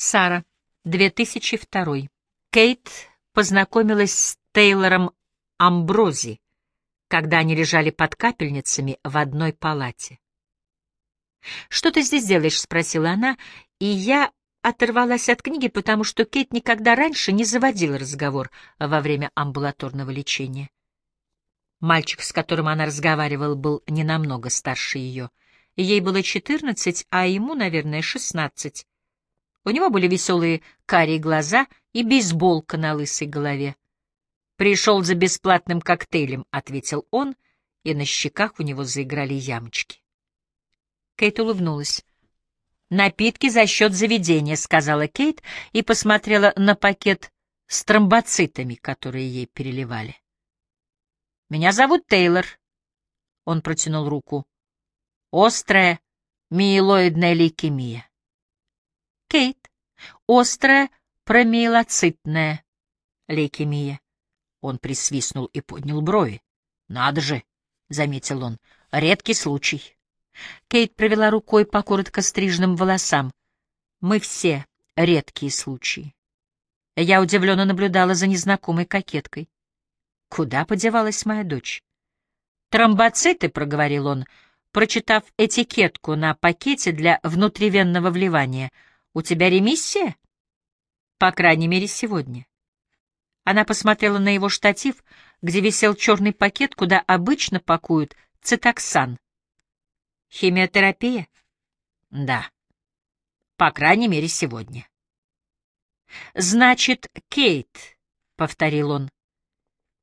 Сара, 2002. Кейт познакомилась с Тейлором Амбрози, когда они лежали под капельницами в одной палате. «Что ты здесь делаешь?» — спросила она, и я оторвалась от книги, потому что Кейт никогда раньше не заводила разговор во время амбулаторного лечения. Мальчик, с которым она разговаривала, был не намного старше ее. Ей было четырнадцать, а ему, наверное, шестнадцать. У него были веселые карие глаза и бейсболка на лысой голове. «Пришел за бесплатным коктейлем», — ответил он, и на щеках у него заиграли ямочки. Кейт улыбнулась. «Напитки за счет заведения», — сказала Кейт и посмотрела на пакет с тромбоцитами, которые ей переливали. «Меня зовут Тейлор». Он протянул руку. «Острая миелоидная лейкемия». «Кейт. Острая промиелоцитная лейкемия». Он присвистнул и поднял брови. «Надо же», — заметил он, — «редкий случай». Кейт провела рукой по коротко стриженным волосам. «Мы все редкие случаи». Я удивленно наблюдала за незнакомой кокеткой. Куда подевалась моя дочь? «Тромбоциты», — проговорил он, прочитав этикетку на пакете для внутривенного вливания. «У тебя ремиссия?» «По крайней мере, сегодня». Она посмотрела на его штатив, где висел черный пакет, куда обычно пакуют цитоксан. «Химиотерапия?» «Да. По крайней мере, сегодня». «Значит, Кейт», — повторил он.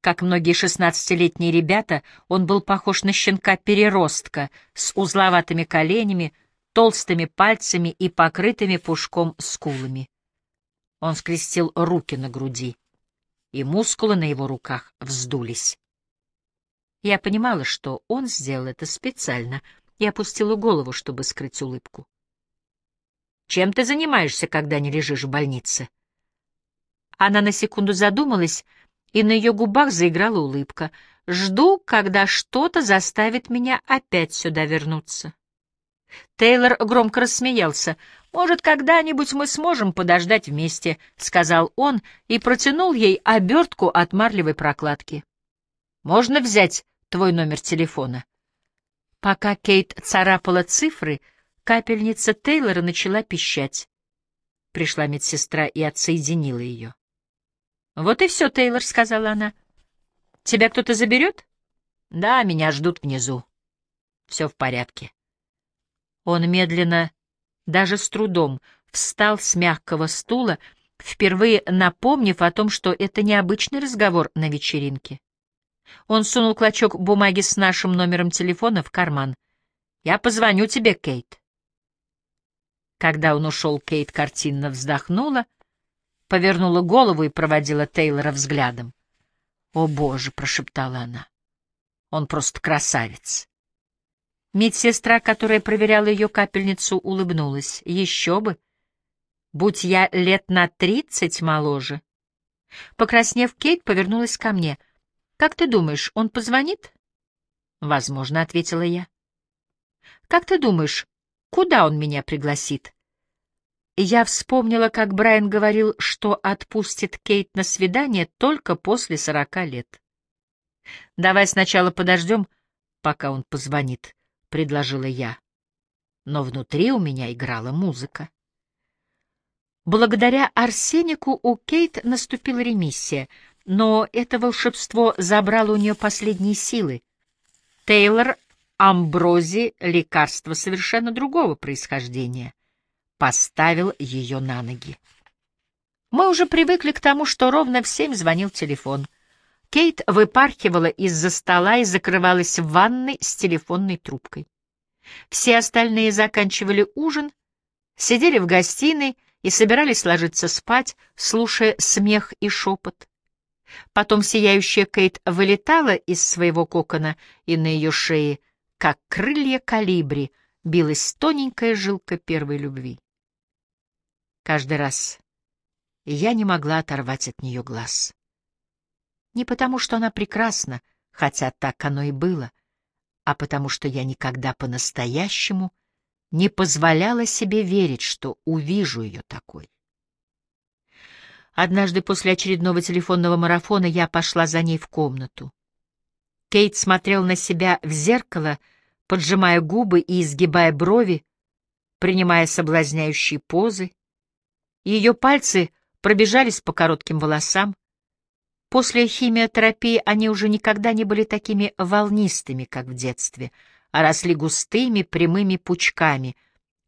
Как многие шестнадцатилетние ребята, он был похож на щенка-переростка с узловатыми коленями, толстыми пальцами и покрытыми пушком скулами. Он скрестил руки на груди, и мускулы на его руках вздулись. Я понимала, что он сделал это специально, и опустила голову, чтобы скрыть улыбку. «Чем ты занимаешься, когда не лежишь в больнице?» Она на секунду задумалась, и на ее губах заиграла улыбка. «Жду, когда что-то заставит меня опять сюда вернуться». Тейлор громко рассмеялся. «Может, когда-нибудь мы сможем подождать вместе», — сказал он и протянул ей обертку от марлевой прокладки. «Можно взять твой номер телефона?» Пока Кейт царапала цифры, капельница Тейлора начала пищать. Пришла медсестра и отсоединила ее. «Вот и все, Тейлор», — сказала она. «Тебя кто-то заберет?» «Да, меня ждут внизу. Все в порядке». Он медленно, даже с трудом, встал с мягкого стула, впервые напомнив о том, что это необычный разговор на вечеринке. Он сунул клочок бумаги с нашим номером телефона в карман. «Я позвоню тебе, Кейт». Когда он ушел, Кейт картинно вздохнула, повернула голову и проводила Тейлора взглядом. «О, Боже!» — прошептала она. «Он просто красавец!» Медсестра, которая проверяла ее капельницу, улыбнулась. «Еще бы! Будь я лет на тридцать моложе!» Покраснев, Кейт повернулась ко мне. «Как ты думаешь, он позвонит?» «Возможно», — ответила я. «Как ты думаешь, куда он меня пригласит?» Я вспомнила, как Брайан говорил, что отпустит Кейт на свидание только после сорока лет. «Давай сначала подождем, пока он позвонит», — предложила я. Но внутри у меня играла музыка. Благодаря Арсенику у Кейт наступила ремиссия, но это волшебство забрало у нее последние силы. Тейлор Амбрози — лекарство совершенно другого происхождения — поставил ее на ноги. Мы уже привыкли к тому, что ровно в семь звонил телефон. Кейт выпархивала из-за стола и закрывалась в ванной с телефонной трубкой. Все остальные заканчивали ужин, сидели в гостиной и собирались ложиться спать, слушая смех и шепот. Потом сияющая Кейт вылетала из своего кокона, и на ее шее, как крылья калибри, билась тоненькая жилка первой любви. Каждый раз я не могла оторвать от нее глаз. Не потому, что она прекрасна, хотя так оно и было, а потому что я никогда по-настоящему не позволяла себе верить, что увижу ее такой. Однажды после очередного телефонного марафона я пошла за ней в комнату. Кейт смотрел на себя в зеркало, поджимая губы и изгибая брови, принимая соблазняющие позы. Ее пальцы пробежались по коротким волосам. После химиотерапии они уже никогда не были такими волнистыми, как в детстве, а росли густыми прямыми пучками,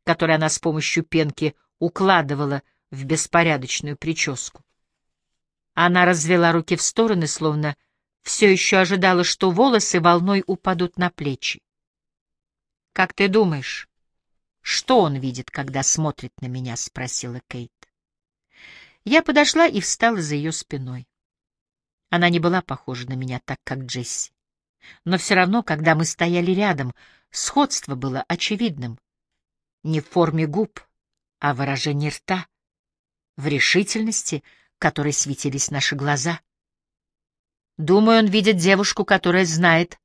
которые она с помощью пенки укладывала в беспорядочную прическу. Она развела руки в стороны, словно все еще ожидала, что волосы волной упадут на плечи. «Как ты думаешь, что он видит, когда смотрит на меня?» — спросила Кейт. Я подошла и встала за ее спиной. Она не была похожа на меня так, как Джесси. Но все равно, когда мы стояли рядом, сходство было очевидным. Не в форме губ, а в выражении рта, в решительности, которой светились наши глаза. Думаю, он видит девушку, которая знает,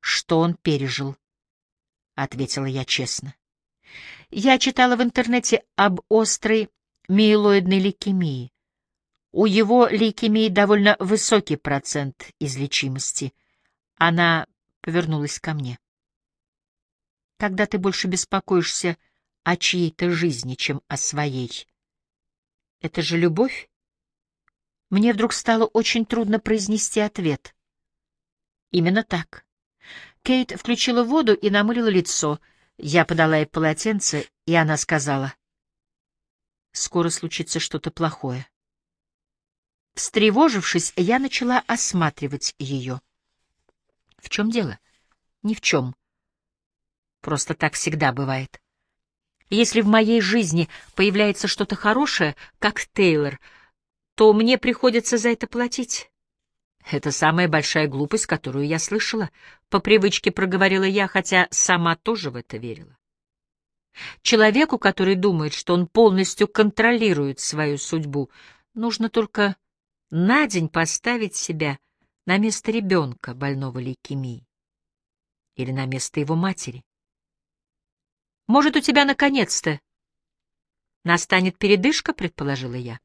что он пережил, — ответила я честно. Я читала в интернете об острой миелоидной лейкемии. У его лейкемии довольно высокий процент излечимости. Она повернулась ко мне. Когда ты больше беспокоишься о чьей-то жизни, чем о своей. Это же любовь? Мне вдруг стало очень трудно произнести ответ. Именно так. Кейт включила воду и намылила лицо. Я подала ей полотенце, и она сказала. Скоро случится что-то плохое. Встревожившись, я начала осматривать ее. В чем дело? Ни в чем. Просто так всегда бывает. Если в моей жизни появляется что-то хорошее, как Тейлор, то мне приходится за это платить. Это самая большая глупость, которую я слышала. По привычке проговорила я, хотя сама тоже в это верила. Человеку, который думает, что он полностью контролирует свою судьбу, нужно только на день поставить себя на место ребенка, больного лейкемией, или на место его матери. Может, у тебя наконец-то настанет передышка, предположила я.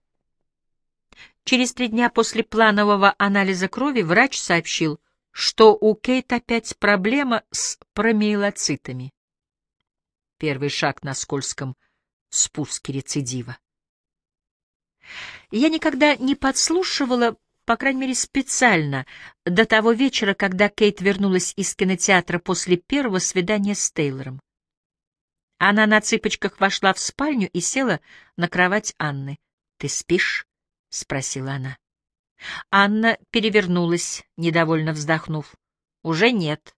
Через три дня после планового анализа крови врач сообщил, что у Кейт опять проблема с промиелоцитами. Первый шаг на скользком спуске рецидива. Я никогда не подслушивала, по крайней мере специально, до того вечера, когда Кейт вернулась из кинотеатра после первого свидания с Тейлором. Она на цыпочках вошла в спальню и села на кровать Анны. «Ты спишь?» — спросила она. Анна перевернулась, недовольно вздохнув. «Уже нет».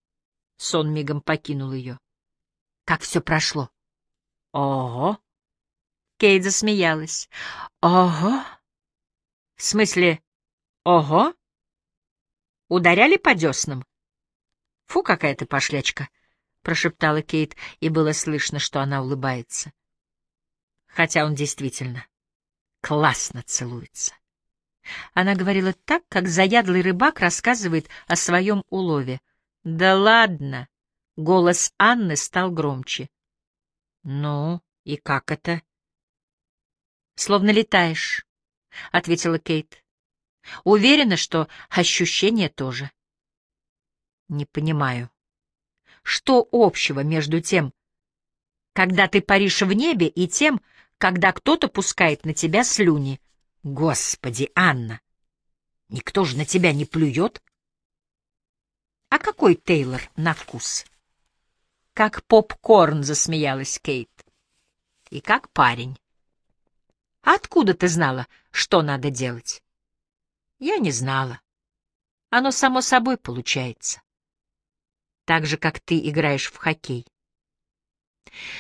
Сон мигом покинул ее. «Как все прошло?» «Ого!» Кейт засмеялась. «Ого!» «В смысле, ого?» «Ударяли по деснам?» «Фу, какая ты пошлячка!» — прошептала Кейт, и было слышно, что она улыбается. Хотя он действительно классно целуется. Она говорила так, как заядлый рыбак рассказывает о своем улове. «Да ладно!» — голос Анны стал громче. «Ну, и как это?» «Словно летаешь», — ответила Кейт. «Уверена, что ощущение тоже». «Не понимаю», что общего между тем, когда ты паришь в небе, и тем, когда кто-то пускает на тебя слюни? Господи, Анна, никто же на тебя не плюет. А какой Тейлор на вкус? Как попкорн, засмеялась Кейт. И как парень. Откуда ты знала, что надо делать? Я не знала. Оно само собой получается так же, как ты играешь в хоккей.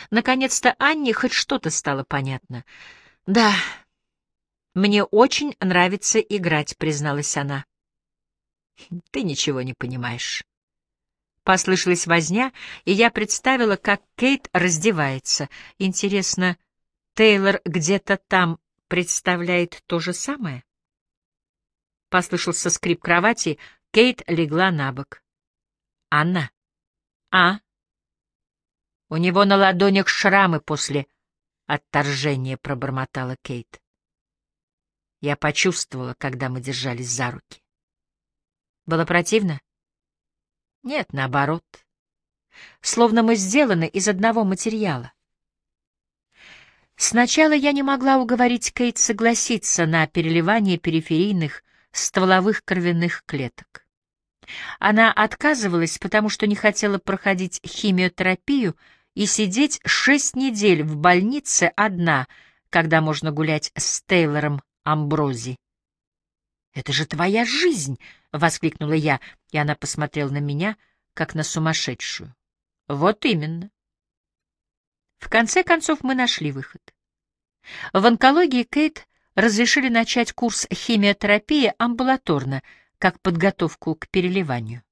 Наконец-то Анне хоть что-то стало понятно. «Да, мне очень нравится играть», — призналась она. «Ты ничего не понимаешь». Послышалась возня, и я представила, как Кейт раздевается. Интересно, Тейлор где-то там представляет то же самое? Послышался скрип кровати, Кейт легла на бок. Анна? А? У него на ладонях шрамы после отторжения, пробормотала Кейт. Я почувствовала, когда мы держались за руки. Было противно? Нет, наоборот. Словно мы сделаны из одного материала. Сначала я не могла уговорить Кейт согласиться на переливание периферийных стволовых кровяных клеток. Она отказывалась, потому что не хотела проходить химиотерапию и сидеть шесть недель в больнице одна, когда можно гулять с Тейлором Амбрози. «Это же твоя жизнь!» — воскликнула я, и она посмотрела на меня, как на сумасшедшую. «Вот именно». В конце концов мы нашли выход. В онкологии Кейт разрешили начать курс химиотерапии амбулаторно, как подготовку к переливанию.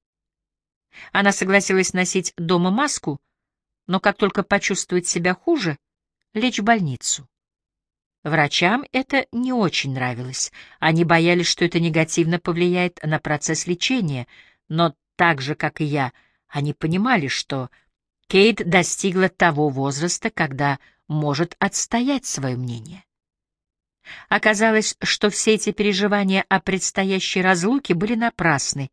Она согласилась носить дома маску, но как только почувствует себя хуже, лечь в больницу. Врачам это не очень нравилось. Они боялись, что это негативно повлияет на процесс лечения, но так же, как и я, они понимали, что Кейт достигла того возраста, когда может отстоять свое мнение. Оказалось, что все эти переживания о предстоящей разлуке были напрасны,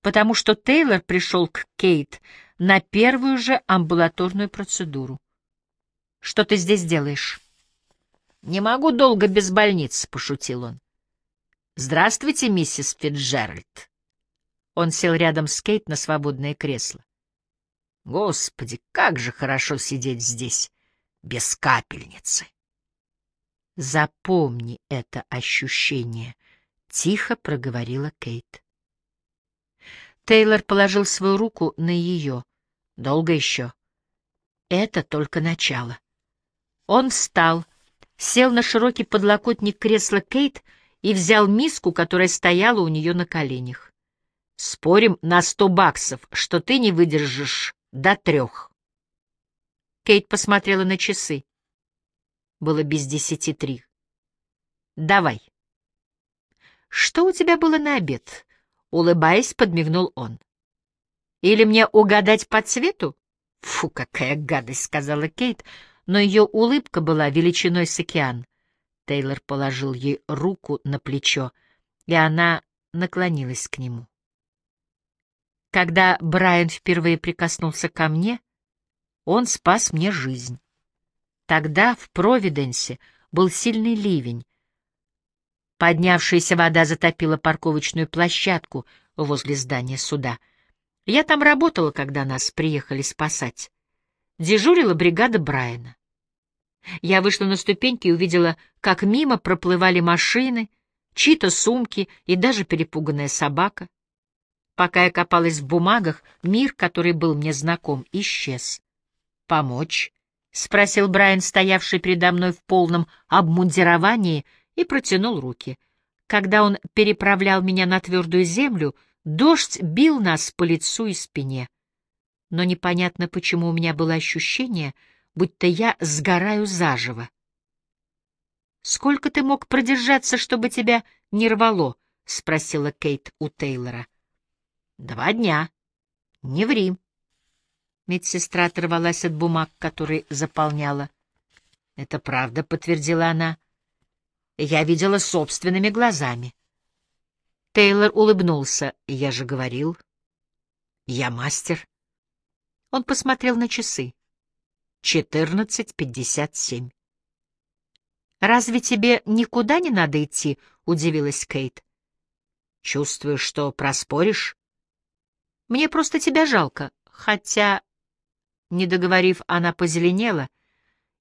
потому что Тейлор пришел к Кейт на первую же амбулаторную процедуру. «Что ты здесь делаешь?» «Не могу долго без больницы», — пошутил он. «Здравствуйте, миссис Фитджеральд». Он сел рядом с Кейт на свободное кресло. «Господи, как же хорошо сидеть здесь, без капельницы!» «Запомни это ощущение», — тихо проговорила Кейт. Тейлор положил свою руку на ее. «Долго еще?» «Это только начало». Он встал, — сел на широкий подлокотник кресла Кейт и взял миску, которая стояла у нее на коленях. «Спорим на сто баксов, что ты не выдержишь до трех». Кейт посмотрела на часы. Было без десяти три. «Давай». «Что у тебя было на обед?» — улыбаясь, подмигнул он. «Или мне угадать по цвету?» «Фу, какая гадость!» — сказала Кейт, но ее улыбка была величиной с океан. Тейлор положил ей руку на плечо, и она наклонилась к нему. Когда Брайан впервые прикоснулся ко мне, он спас мне жизнь. Тогда в Провиденсе был сильный ливень. Поднявшаяся вода затопила парковочную площадку возле здания суда. Я там работала, когда нас приехали спасать дежурила бригада Брайана. Я вышла на ступеньки и увидела, как мимо проплывали машины, чьи-то сумки и даже перепуганная собака. Пока я копалась в бумагах, мир, который был мне знаком, исчез. «Помочь?» — спросил Брайан, стоявший передо мной в полном обмундировании, и протянул руки. Когда он переправлял меня на твердую землю, дождь бил нас по лицу и спине но непонятно, почему у меня было ощущение, будто я сгораю заживо. «Сколько ты мог продержаться, чтобы тебя не рвало?» — спросила Кейт у Тейлора. «Два дня. Не ври». Медсестра оторвалась от бумаг, которые заполняла. «Это правда», — подтвердила она. «Я видела собственными глазами». Тейлор улыбнулся. «Я же говорил. Я мастер». Он посмотрел на часы. Четырнадцать пятьдесят семь. «Разве тебе никуда не надо идти?» — удивилась Кейт. «Чувствую, что проспоришь?» «Мне просто тебя жалко, хотя...» Не договорив, она позеленела,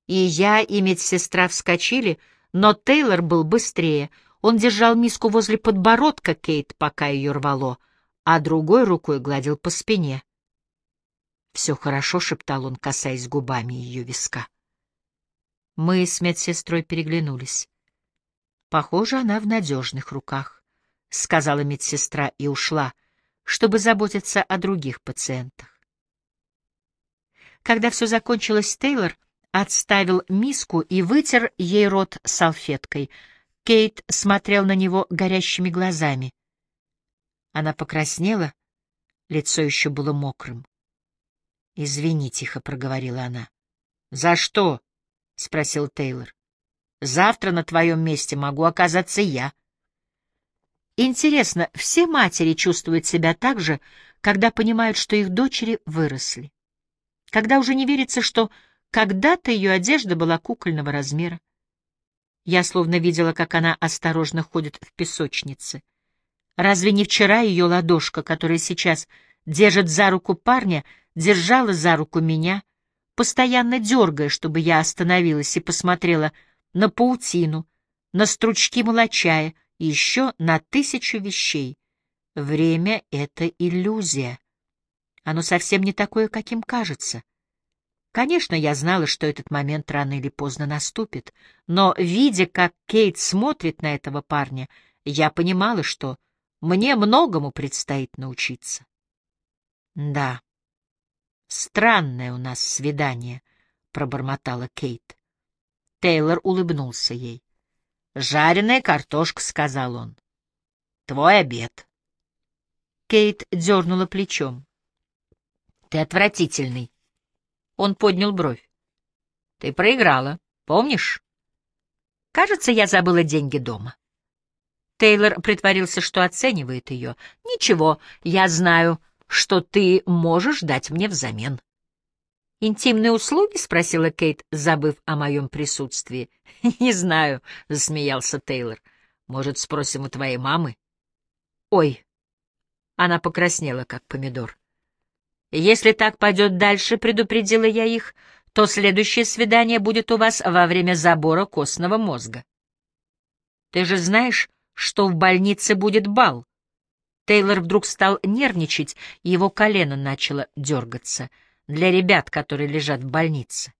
и я и медсестра вскочили, но Тейлор был быстрее. Он держал миску возле подбородка Кейт, пока ее рвало, а другой рукой гладил по спине. «Все хорошо», — шептал он, касаясь губами ее виска. Мы с медсестрой переглянулись. «Похоже, она в надежных руках», — сказала медсестра и ушла, чтобы заботиться о других пациентах. Когда все закончилось, Тейлор отставил миску и вытер ей рот салфеткой. Кейт смотрел на него горящими глазами. Она покраснела, лицо еще было мокрым. «Извини», — тихо проговорила она. «За что?» — спросил Тейлор. Завтра на твоем месте могу оказаться я. Интересно, все матери чувствуют себя так же, когда понимают, что их дочери выросли? Когда уже не верится, что когда-то ее одежда была кукольного размера? Я словно видела, как она осторожно ходит в песочнице. Разве не вчера ее ладошка, которая сейчас держит за руку парня, держала за руку меня, постоянно дергая, чтобы я остановилась и посмотрела на паутину, на стручки молочая еще на тысячу вещей. Время — это иллюзия. Оно совсем не такое, каким кажется. Конечно, я знала, что этот момент рано или поздно наступит, но, видя, как Кейт смотрит на этого парня, я понимала, что мне многому предстоит научиться. Да, странное у нас свидание, — пробормотала Кейт. Тейлор улыбнулся ей. «Жареная картошка», — сказал он. «Твой обед». Кейт дернула плечом. «Ты отвратительный». Он поднял бровь. «Ты проиграла, помнишь?» «Кажется, я забыла деньги дома». Тейлор притворился, что оценивает ее. «Ничего, я знаю, что ты можешь дать мне взамен». «Интимные услуги?» — спросила Кейт, забыв о моем присутствии. «Не знаю», — засмеялся Тейлор. «Может, спросим у твоей мамы?» «Ой!» Она покраснела, как помидор. «Если так пойдет дальше», — предупредила я их, — «то следующее свидание будет у вас во время забора костного мозга». «Ты же знаешь, что в больнице будет бал?» Тейлор вдруг стал нервничать, и его колено начало дергаться — для ребят, которые лежат в больнице.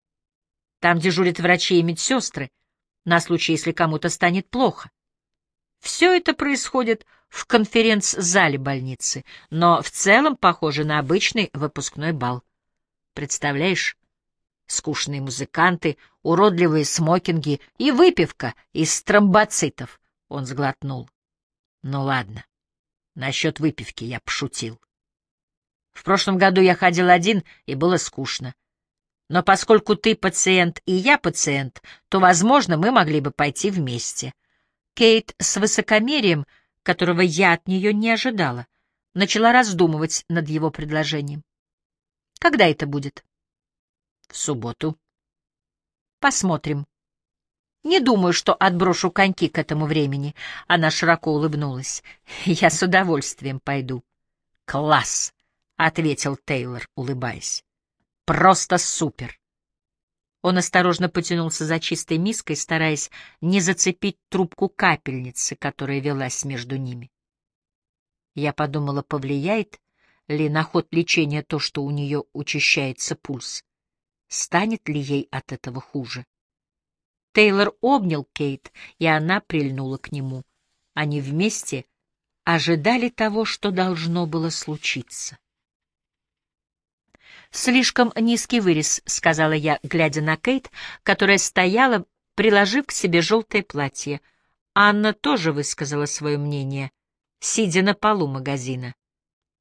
Там дежурят врачи и медсестры, на случай, если кому-то станет плохо. Все это происходит в конференц-зале больницы, но в целом похоже на обычный выпускной бал. Представляешь? Скучные музыканты, уродливые смокинги и выпивка из тромбоцитов. Он сглотнул. Ну ладно, насчет выпивки я пошутил. В прошлом году я ходил один, и было скучно. Но поскольку ты пациент и я пациент, то, возможно, мы могли бы пойти вместе. Кейт с высокомерием, которого я от нее не ожидала, начала раздумывать над его предложением. Когда это будет? В субботу. Посмотрим. Не думаю, что отброшу коньки к этому времени. Она широко улыбнулась. Я с удовольствием пойду. Класс! — ответил Тейлор, улыбаясь. «Просто супер!» Он осторожно потянулся за чистой миской, стараясь не зацепить трубку капельницы, которая велась между ними. Я подумала, повлияет ли на ход лечения то, что у нее учащается пульс. Станет ли ей от этого хуже? Тейлор обнял Кейт, и она прильнула к нему. Они вместе ожидали того, что должно было случиться. «Слишком низкий вырез», — сказала я, глядя на Кейт, которая стояла, приложив к себе желтое платье. Анна тоже высказала свое мнение, сидя на полу магазина.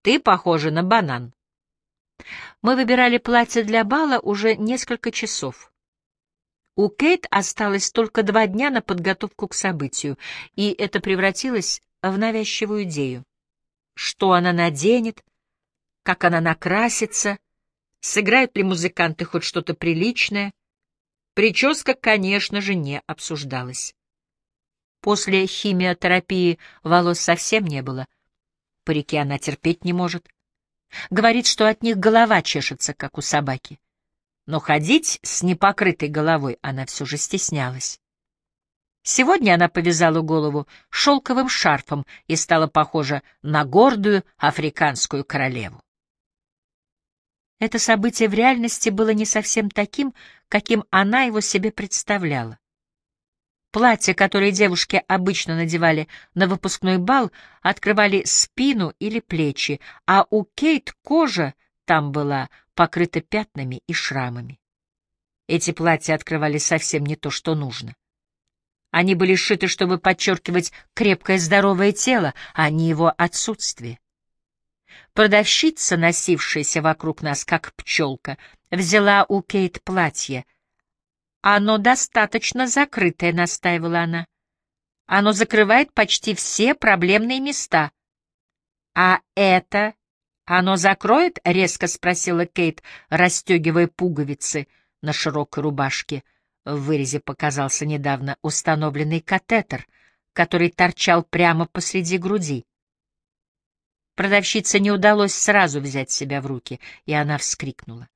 «Ты похожа на банан». Мы выбирали платье для бала уже несколько часов. У Кейт осталось только два дня на подготовку к событию, и это превратилось в навязчивую идею. Что она наденет, как она накрасится, Сыграют ли музыканты хоть что-то приличное? Прическа, конечно же, не обсуждалась. После химиотерапии волос совсем не было. Парики она терпеть не может. Говорит, что от них голова чешется, как у собаки. Но ходить с непокрытой головой она все же стеснялась. Сегодня она повязала голову шелковым шарфом и стала похожа на гордую африканскую королеву. Это событие в реальности было не совсем таким, каким она его себе представляла. Платья, которые девушки обычно надевали на выпускной бал, открывали спину или плечи, а у Кейт кожа там была покрыта пятнами и шрамами. Эти платья открывали совсем не то, что нужно. Они были сшиты, чтобы подчеркивать крепкое здоровое тело, а не его отсутствие. Продавщица, носившаяся вокруг нас, как пчелка, взяла у Кейт платье, «Оно достаточно закрытое», — настаивала она. «Оно закрывает почти все проблемные места». «А это оно закроет?» — резко спросила Кейт, расстегивая пуговицы на широкой рубашке. В вырезе показался недавно установленный катетер, который торчал прямо посреди груди. Продавщице не удалось сразу взять себя в руки, и она вскрикнула.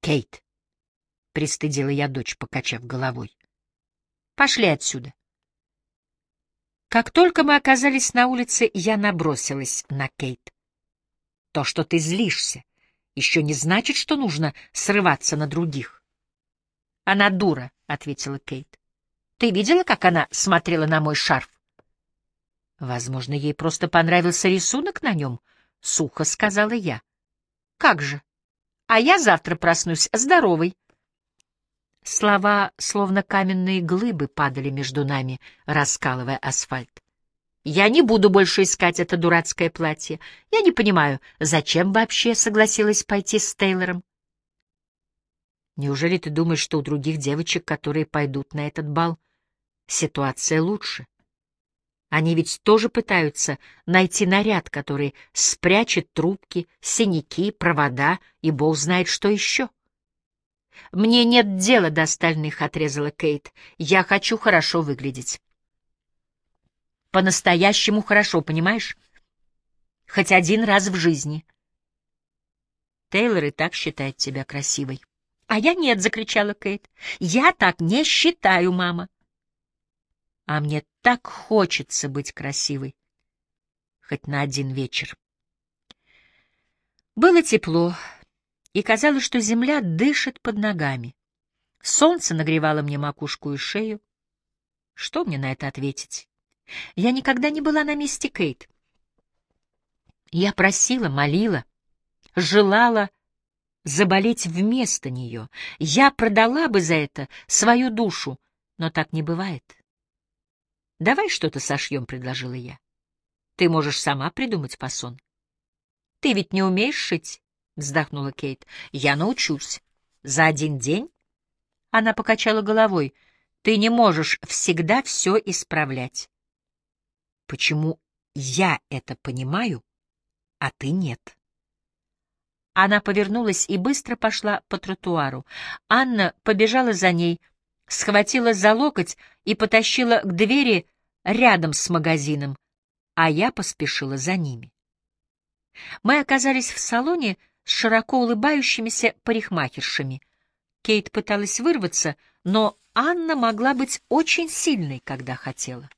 «Кейт!» — пристыдила я дочь, покачав головой. «Пошли отсюда!» Как только мы оказались на улице, я набросилась на Кейт. То, что ты злишься, еще не значит, что нужно срываться на других. Она дура, — ответила Кейт. Ты видела, как она смотрела на мой шарф? Возможно, ей просто понравился рисунок на нем, — сухо сказала я. Как же? А я завтра проснусь здоровой. Слова, словно каменные глыбы, падали между нами, раскалывая асфальт. Я не буду больше искать это дурацкое платье. Я не понимаю, зачем вообще согласилась пойти с Тейлором? Неужели ты думаешь, что у других девочек, которые пойдут на этот бал, ситуация лучше? Они ведь тоже пытаются найти наряд, который спрячет трубки, синяки, провода и бог знает что еще. «Мне нет дела до остальных», — отрезала Кейт. «Я хочу хорошо выглядеть». «По-настоящему хорошо, понимаешь? Хоть один раз в жизни». Тейлор и так считает тебя красивой. «А я нет», — закричала Кейт. «Я так не считаю, мама». А мне так хочется быть красивой. Хоть на один вечер. Было тепло, и казалось, что земля дышит под ногами. Солнце нагревало мне макушку и шею. Что мне на это ответить? Я никогда не была на месте Кейт. Я просила, молила, желала заболеть вместо нее. Я продала бы за это свою душу, но так не бывает. «Давай что-то сошьем», — предложила я. «Ты можешь сама придумать фасон». «Ты ведь не умеешь шить?» — вздохнула Кейт. «Я научусь. За один день?» Она покачала головой. «Ты не можешь всегда все исправлять». «Почему я это понимаю, а ты нет?» Она повернулась и быстро пошла по тротуару. Анна побежала за ней, схватила за локоть и потащила к двери рядом с магазином, а я поспешила за ними. Мы оказались в салоне с широко улыбающимися парикмахершами. Кейт пыталась вырваться, но Анна могла быть очень сильной, когда хотела.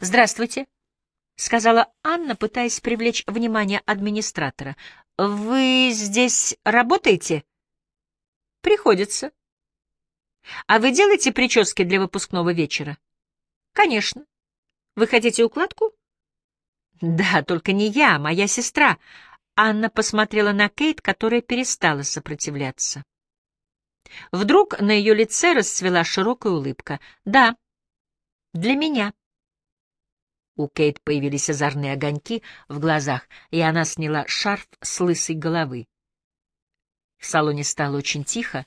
«Здравствуйте», — сказала Анна, пытаясь привлечь внимание администратора. «Вы здесь работаете?» «Приходится». «А вы делаете прически для выпускного вечера?» «Конечно. Вы хотите укладку?» «Да, только не я, моя сестра». Анна посмотрела на Кейт, которая перестала сопротивляться. Вдруг на ее лице расцвела широкая улыбка. «Да, для меня». У Кейт появились озорные огоньки в глазах, и она сняла шарф с лысой головы. В салоне стало очень тихо.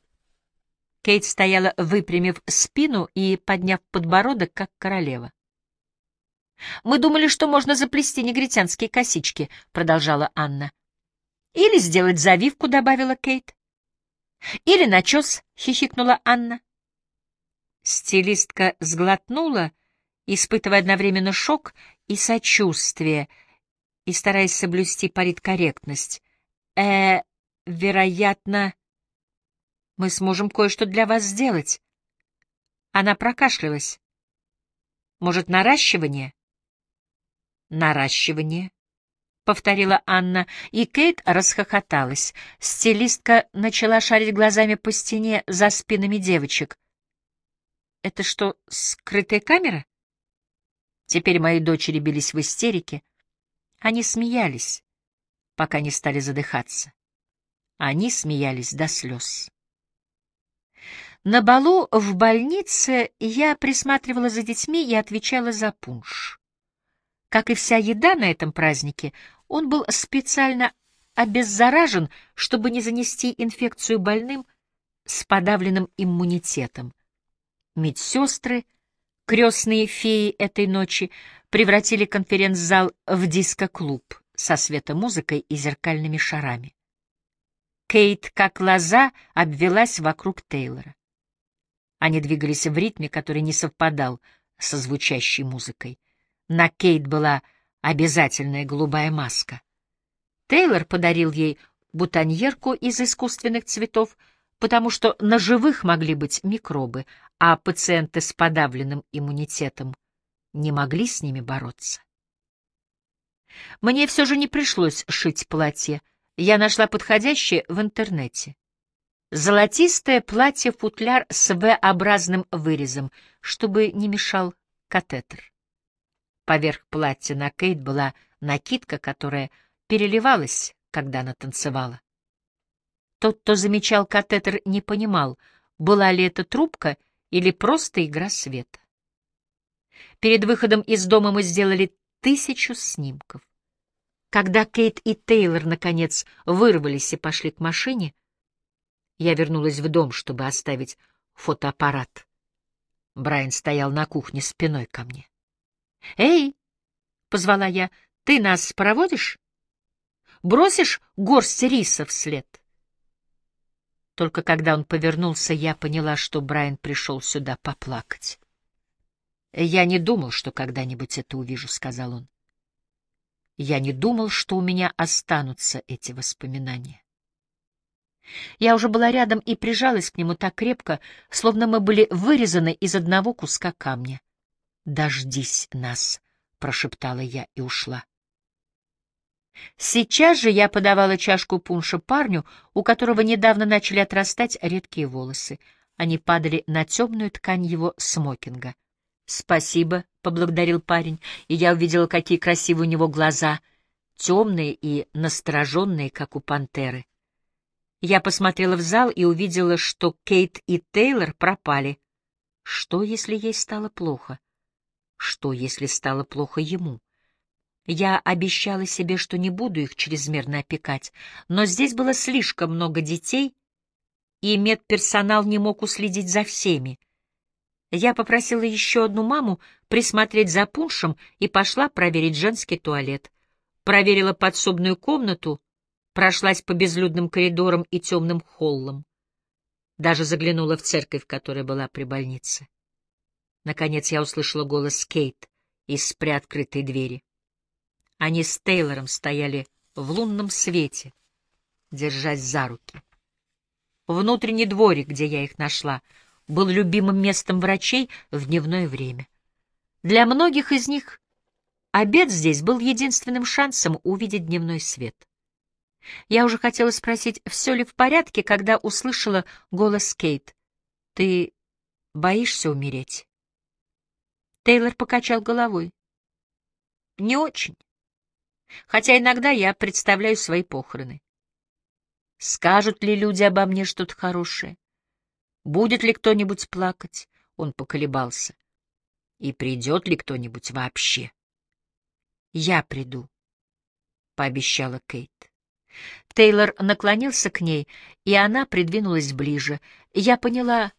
Кейт стояла, выпрямив спину и подняв подбородок, как королева. «Мы думали, что можно заплести негритянские косички», — продолжала Анна. «Или сделать завивку», — добавила Кейт. «Или начес», — хихикнула Анна. Стилистка сглотнула — испытывая одновременно шок и сочувствие, и стараясь соблюсти политкорректность. «Э, вероятно, мы сможем кое-что для вас сделать». Она прокашлялась. «Может, наращивание?» «Наращивание», — повторила Анна, и Кейт расхохоталась. Стилистка начала шарить глазами по стене за спинами девочек. «Это что, скрытая камера?» Теперь мои дочери бились в истерике. Они смеялись, пока не стали задыхаться. Они смеялись до слез. На балу в больнице я присматривала за детьми и отвечала за пунш. Как и вся еда на этом празднике, он был специально обеззаражен, чтобы не занести инфекцию больным с подавленным иммунитетом, Медсестры, крестные феи этой ночи, превратили конференц-зал в диско-клуб со светомузыкой и зеркальными шарами. Кейт, как лоза, обвелась вокруг Тейлора. Они двигались в ритме, который не совпадал со звучащей музыкой. На Кейт была обязательная голубая маска. Тейлор подарил ей бутоньерку из искусственных цветов, потому что на живых могли быть микробы, а пациенты с подавленным иммунитетом не могли с ними бороться. Мне все же не пришлось шить платье. Я нашла подходящее в интернете. Золотистое платье-футляр с V-образным вырезом, чтобы не мешал катетер. Поверх платья на Кейт была накидка, которая переливалась, когда она танцевала. Тот, кто замечал катетер, не понимал, была ли это трубка или просто игра света. Перед выходом из дома мы сделали тысячу снимков. Когда Кейт и Тейлор, наконец, вырвались и пошли к машине, я вернулась в дом, чтобы оставить фотоаппарат. Брайан стоял на кухне спиной ко мне. «Эй!» — позвала я. «Ты нас проводишь? Бросишь горсть риса вслед?» Только когда он повернулся, я поняла, что Брайан пришел сюда поплакать. «Я не думал, что когда-нибудь это увижу», — сказал он. «Я не думал, что у меня останутся эти воспоминания». Я уже была рядом и прижалась к нему так крепко, словно мы были вырезаны из одного куска камня. «Дождись нас», — прошептала я и ушла. Сейчас же я подавала чашку пунша парню, у которого недавно начали отрастать редкие волосы. Они падали на темную ткань его смокинга. «Спасибо», — поблагодарил парень, и я увидела, какие красивые у него глаза, темные и настороженные, как у пантеры. Я посмотрела в зал и увидела, что Кейт и Тейлор пропали. Что, если ей стало плохо? Что, если стало плохо ему? Я обещала себе, что не буду их чрезмерно опекать, но здесь было слишком много детей, и медперсонал не мог уследить за всеми. Я попросила еще одну маму присмотреть за пуншем и пошла проверить женский туалет. Проверила подсобную комнату, прошлась по безлюдным коридорам и темным холлам. Даже заглянула в церковь, которая была при больнице. Наконец я услышала голос Кейт из приоткрытой двери. Они с Тейлором стояли в лунном свете, держась за руки. Внутренний дворик, где я их нашла, был любимым местом врачей в дневное время. Для многих из них обед здесь был единственным шансом увидеть дневной свет. Я уже хотела спросить, все ли в порядке, когда услышала голос Кейт. «Ты боишься умереть?» Тейлор покачал головой. «Не очень. Хотя иногда я представляю свои похороны. Скажут ли люди обо мне что-то хорошее? Будет ли кто-нибудь плакать?» Он поколебался. «И придет ли кто-нибудь вообще?» «Я приду», — пообещала Кейт. Тейлор наклонился к ней, и она придвинулась ближе. Я поняла,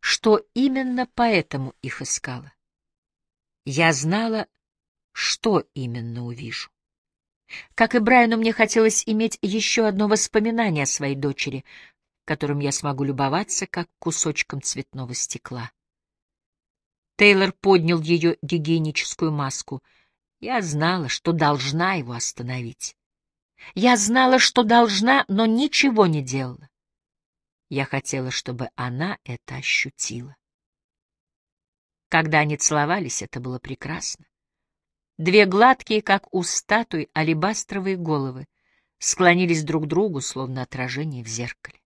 что именно поэтому их искала. Я знала, что именно увижу. Как и Брайану, мне хотелось иметь еще одно воспоминание о своей дочери, которым я смогу любоваться, как кусочком цветного стекла. Тейлор поднял ее гигиеническую маску. Я знала, что должна его остановить. Я знала, что должна, но ничего не делала. Я хотела, чтобы она это ощутила. Когда они целовались, это было прекрасно. Две гладкие, как у статуй, алебастровые головы склонились друг к другу, словно отражение в зеркале.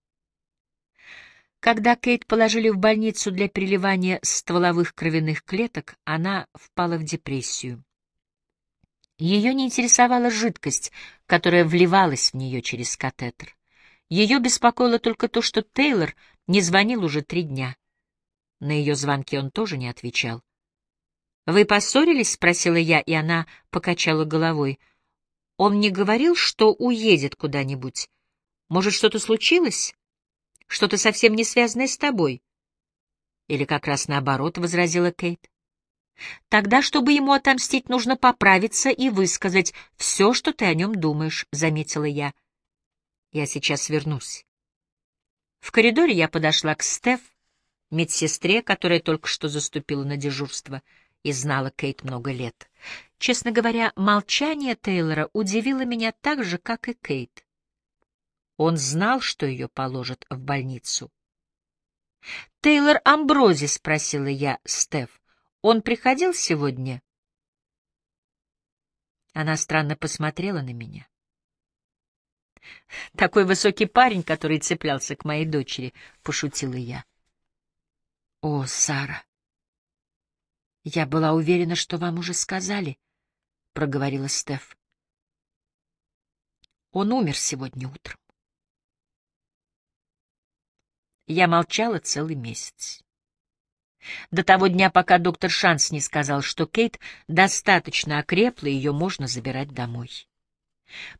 Когда Кейт положили в больницу для переливания стволовых кровяных клеток, она впала в депрессию. Ее не интересовала жидкость, которая вливалась в нее через катетер. Ее беспокоило только то, что Тейлор не звонил уже три дня. На ее звонки он тоже не отвечал. «Вы поссорились?» — спросила я, и она покачала головой. «Он не говорил, что уедет куда-нибудь? Может, что-то случилось? Что-то совсем не связанное с тобой?» Или как раз наоборот, — возразила Кейт. Тогда, чтобы ему отомстить, нужно поправиться и высказать все, что ты о нем думаешь, — заметила я. Я сейчас вернусь. В коридоре я подошла к Стеф, медсестре, которая только что заступила на дежурство и знала Кейт много лет. Честно говоря, молчание Тейлора удивило меня так же, как и Кейт. Он знал, что ее положат в больницу. «Тейлор Амбрози?» — спросила я Стеф. «Он приходил сегодня?» Она странно посмотрела на меня. «Такой высокий парень, который цеплялся к моей дочери», — пошутила я. «О, Сара, я была уверена, что вам уже сказали», — проговорила Стеф. «Он умер сегодня утром». Я молчала целый месяц. До того дня, пока доктор Шанс не сказал, что Кейт достаточно окрепла, ее можно забирать домой.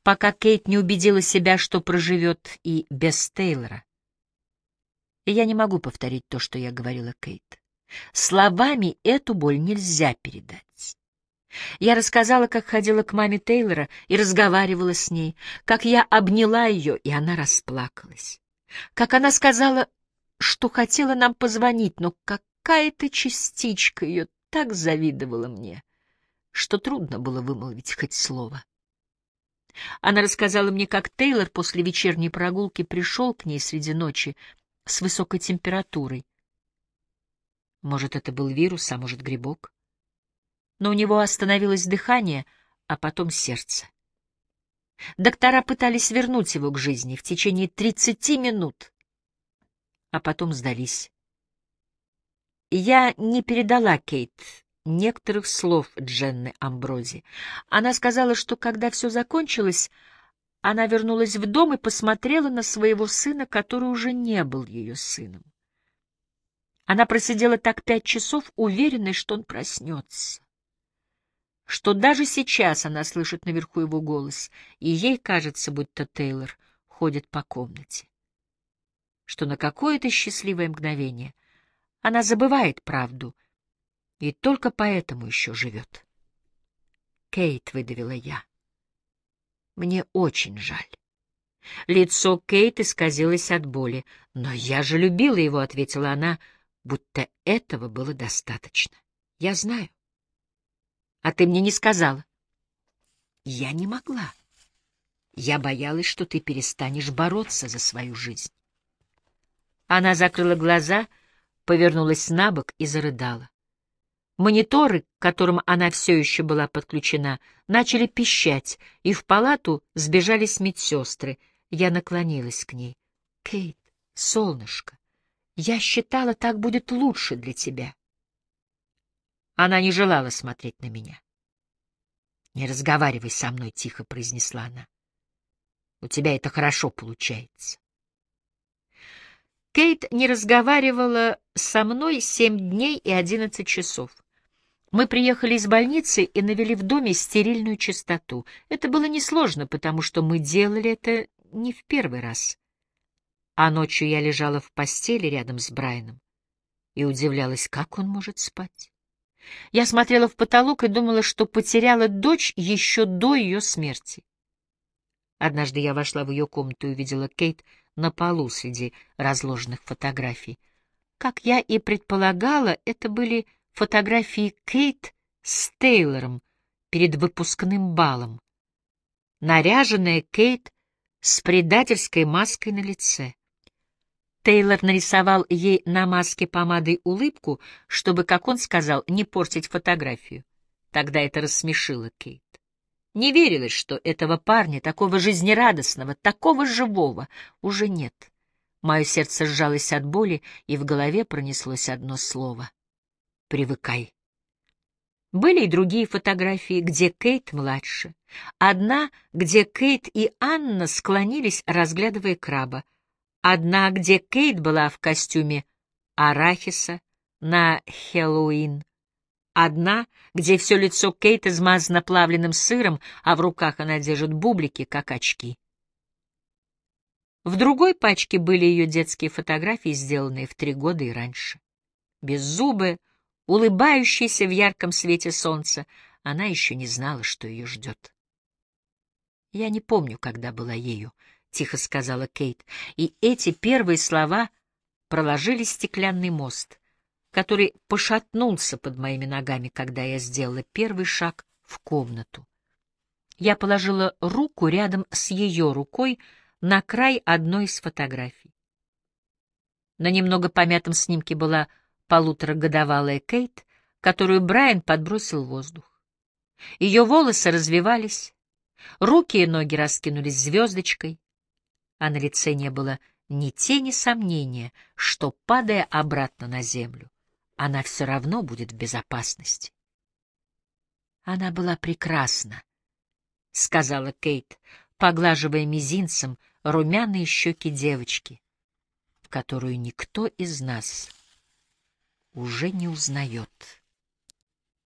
Пока Кейт не убедила себя, что проживет и без Тейлора. И я не могу повторить то, что я говорила Кейт. Словами эту боль нельзя передать. Я рассказала, как ходила к маме Тейлора и разговаривала с ней, как я обняла ее, и она расплакалась. Как она сказала, что хотела нам позвонить, но какая-то частичка ее так завидовала мне, что трудно было вымолвить хоть слово. Она рассказала мне, как Тейлор после вечерней прогулки пришел к ней среди ночи с высокой температурой. Может, это был вирус, а может, грибок. Но у него остановилось дыхание, а потом сердце. Доктора пытались вернуть его к жизни в течение тридцати минут, а потом сдались. Я не передала Кейт некоторых слов Дженны Амбрози. Она сказала, что когда все закончилось, она вернулась в дом и посмотрела на своего сына, который уже не был ее сыном. Она просидела так пять часов, уверенной, что он проснется. Что даже сейчас она слышит наверху его голос, и ей кажется, будто Тейлор ходит по комнате. Что на какое-то счастливое мгновение она забывает правду — и только поэтому еще живет. Кейт, — выдавила я. Мне очень жаль. Лицо Кейт исказилось от боли. «Но я же любила его», — ответила она, будто этого было достаточно. «Я знаю». «А ты мне не сказала». «Я не могла. Я боялась, что ты перестанешь бороться за свою жизнь». Она закрыла глаза, повернулась на бок и зарыдала. Мониторы, к которым она все еще была подключена, начали пищать, и в палату сбежались медсестры. Я наклонилась к ней. «Кейт, солнышко, я считала, так будет лучше для тебя». Она не желала смотреть на меня. «Не разговаривай со мной», — тихо произнесла она. «У тебя это хорошо получается». Кейт не разговаривала со мной семь дней и одиннадцать часов. Мы приехали из больницы и навели в доме стерильную чистоту. Это было несложно, потому что мы делали это не в первый раз. А ночью я лежала в постели рядом с Брайаном и удивлялась, как он может спать. Я смотрела в потолок и думала, что потеряла дочь еще до ее смерти. Однажды я вошла в ее комнату и увидела Кейт на полу среди разложенных фотографий. Как я и предполагала, это были фотографии Кейт с Тейлором перед выпускным балом. Наряженная Кейт с предательской маской на лице. Тейлор нарисовал ей на маске помадой улыбку, чтобы, как он сказал, не портить фотографию. Тогда это рассмешило Кейт. Не верилось, что этого парня, такого жизнерадостного, такого живого, уже нет. Мое сердце сжалось от боли, и в голове пронеслось одно слово привыкай. Были и другие фотографии, где Кейт младше. Одна, где Кейт и Анна склонились, разглядывая краба. Одна, где Кейт была в костюме арахиса на Хэллоуин. Одна, где все лицо Кейт измазано плавленным сыром, а в руках она держит бублики, как очки. В другой пачке были ее детские фотографии, сделанные в три года и раньше. беззубая, улыбающаяся в ярком свете солнца, она еще не знала, что ее ждет. «Я не помню, когда была ею», — тихо сказала Кейт, и эти первые слова проложили стеклянный мост, который пошатнулся под моими ногами, когда я сделала первый шаг в комнату. Я положила руку рядом с ее рукой на край одной из фотографий. На немного помятом снимке была полуторагодовалая Кейт, которую Брайан подбросил в воздух. Ее волосы развивались, руки и ноги раскинулись звездочкой, а на лице не было ни тени сомнения, что, падая обратно на землю, она все равно будет в безопасности. Она была прекрасна, — сказала Кейт, поглаживая мизинцем румяные щеки девочки, в которую никто из нас уже не узнает.